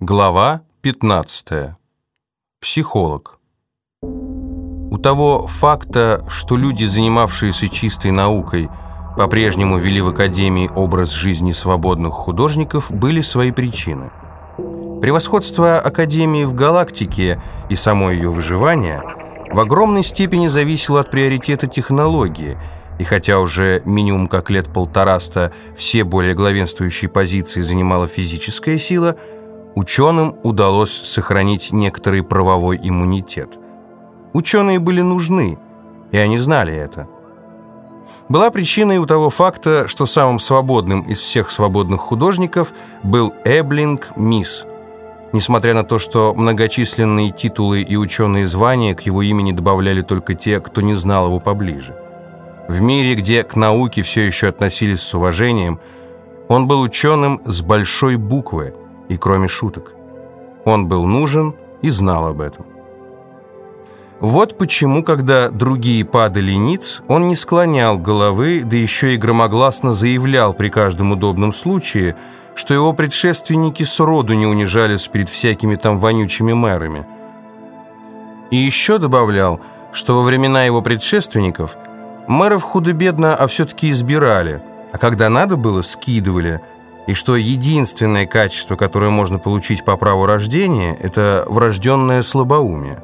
Глава 15. Психолог. У того факта, что люди, занимавшиеся чистой наукой, по-прежнему вели в Академии образ жизни свободных художников, были свои причины. Превосходство Академии в галактике и само ее выживание в огромной степени зависело от приоритета технологии – и хотя уже минимум как лет полтораста все более главенствующие позиции занимала физическая сила, ученым удалось сохранить некоторый правовой иммунитет. Ученые были нужны, и они знали это. Была причина и у того факта, что самым свободным из всех свободных художников был Эблинг Мисс. Несмотря на то, что многочисленные титулы и ученые звания к его имени добавляли только те, кто не знал его поближе. В мире, где к науке все еще относились с уважением, он был ученым с большой буквы и кроме шуток. Он был нужен и знал об этом. Вот почему, когда другие падали ниц, он не склонял головы, да еще и громогласно заявлял при каждом удобном случае, что его предшественники сроду не унижались перед всякими там вонючими мэрами. И еще добавлял, что во времена его предшественников – Мэров худо-бедно, а все-таки избирали, а когда надо было, скидывали, и что единственное качество, которое можно получить по праву рождения, это врожденное слабоумие.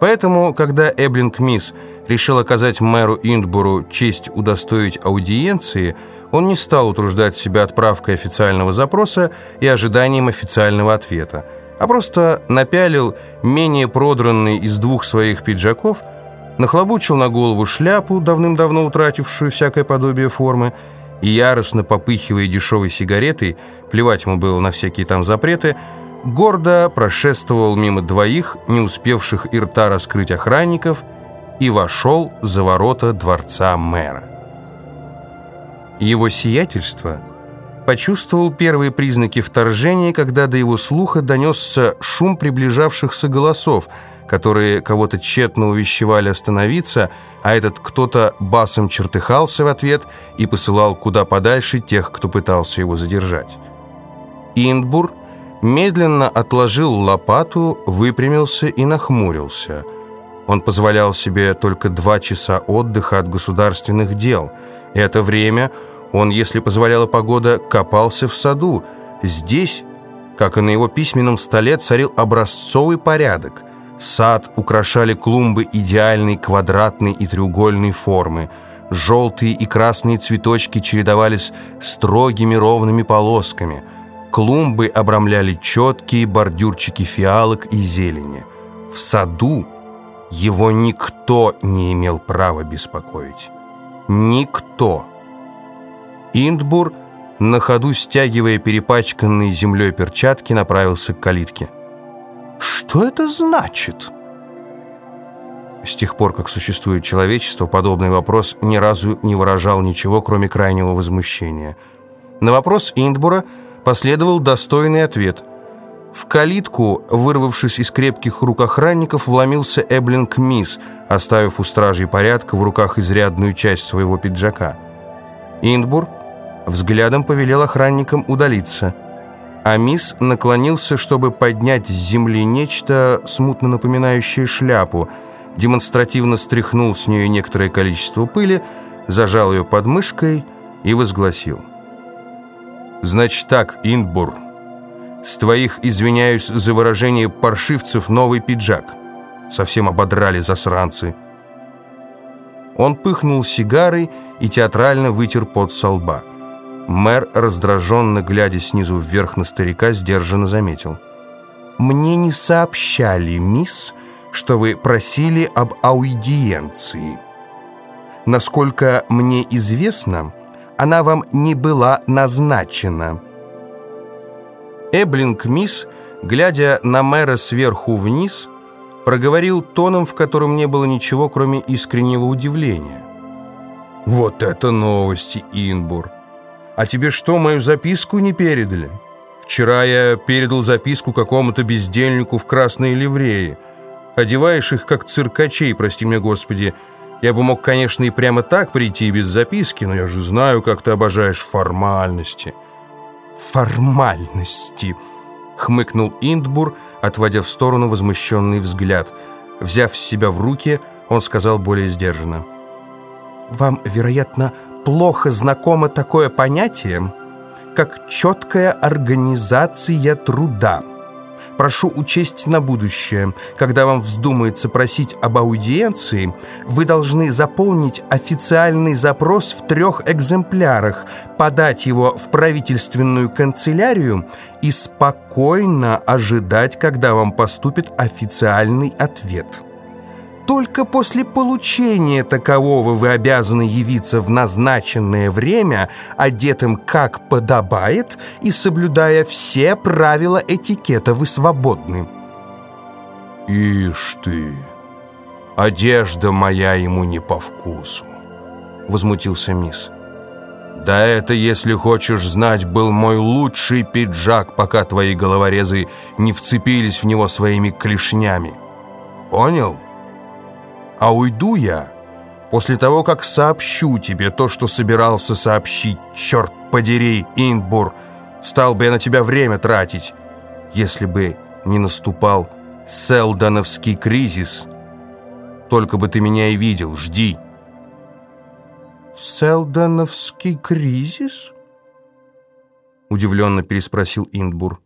Поэтому, когда Эблинг Мисс решил оказать мэру Индбуру честь удостоить аудиенции, он не стал утруждать себя отправкой официального запроса и ожиданием официального ответа, а просто напялил менее продранный из двух своих пиджаков – нахлобучил на голову шляпу, давным-давно утратившую всякое подобие формы, и яростно попыхивая дешевой сигаретой, плевать ему было на всякие там запреты, гордо прошествовал мимо двоих, не успевших и рта раскрыть охранников, и вошел за ворота дворца мэра. Его сиятельство почувствовал первые признаки вторжения, когда до его слуха донесся шум приближавшихся голосов – которые кого-то тщетно увещевали остановиться, а этот кто-то басом чертыхался в ответ и посылал куда подальше тех, кто пытался его задержать. Индбур медленно отложил лопату, выпрямился и нахмурился. Он позволял себе только два часа отдыха от государственных дел. Это время он, если позволяла погода, копался в саду. Здесь, как и на его письменном столе, царил образцовый порядок – Сад украшали клумбы идеальной квадратной и треугольной формы. Желтые и красные цветочки чередовались строгими ровными полосками. Клумбы обрамляли четкие бордюрчики фиалок и зелени. В саду его никто не имел права беспокоить. Никто. Индбур, на ходу стягивая перепачканные землей перчатки, направился к калитке. Что это значит? С тех пор, как существует человечество, подобный вопрос ни разу не выражал ничего, кроме крайнего возмущения. На вопрос Индбура последовал достойный ответ. В калитку, вырвавшись из крепких рук охранников, вломился Эблинг Мисс, оставив у стражей порядка в руках изрядную часть своего пиджака. Индбур взглядом повелел охранникам удалиться – Амис наклонился, чтобы поднять с земли нечто, смутно напоминающее шляпу, демонстративно стряхнул с нее некоторое количество пыли, зажал ее под мышкой и возгласил. «Значит так, Индбур, с твоих, извиняюсь за выражение паршивцев, новый пиджак. Совсем ободрали засранцы». Он пыхнул сигарой и театрально вытер пот со лба. Мэр, раздраженно глядя снизу вверх на старика, сдержанно заметил. «Мне не сообщали, мисс, что вы просили об аудиенции. Насколько мне известно, она вам не была назначена». Эблинг мисс, глядя на мэра сверху вниз, проговорил тоном, в котором не было ничего, кроме искреннего удивления. «Вот это новости, Инбур!» «А тебе что, мою записку не передали? Вчера я передал записку какому-то бездельнику в красной ливреи. Одеваешь их, как циркачей, прости меня, Господи. Я бы мог, конечно, и прямо так прийти без записки, но я же знаю, как ты обожаешь формальности». «Формальности!» — хмыкнул Индбур, отводя в сторону возмущенный взгляд. Взяв себя в руки, он сказал более сдержанно. «Вам, вероятно, плохо знакомо такое понятие, как четкая организация труда». Прошу учесть на будущее. Когда вам вздумается просить об аудиенции, вы должны заполнить официальный запрос в трех экземплярах, подать его в правительственную канцелярию и спокойно ожидать, когда вам поступит официальный ответ только после получения такового вы обязаны явиться в назначенное время, одетым как подобает и соблюдая все правила этикета. Вы свободны. «Ишь ты! Одежда моя ему не по вкусу!» Возмутился мисс. «Да это, если хочешь знать, был мой лучший пиджак, пока твои головорезы не вцепились в него своими клешнями. Понял?» А уйду я после того, как сообщу тебе то, что собирался сообщить. Черт подери, Индбур, стал бы я на тебя время тратить, если бы не наступал Селдоновский кризис. Только бы ты меня и видел, жди. Селдоновский кризис? Удивленно переспросил Индбур.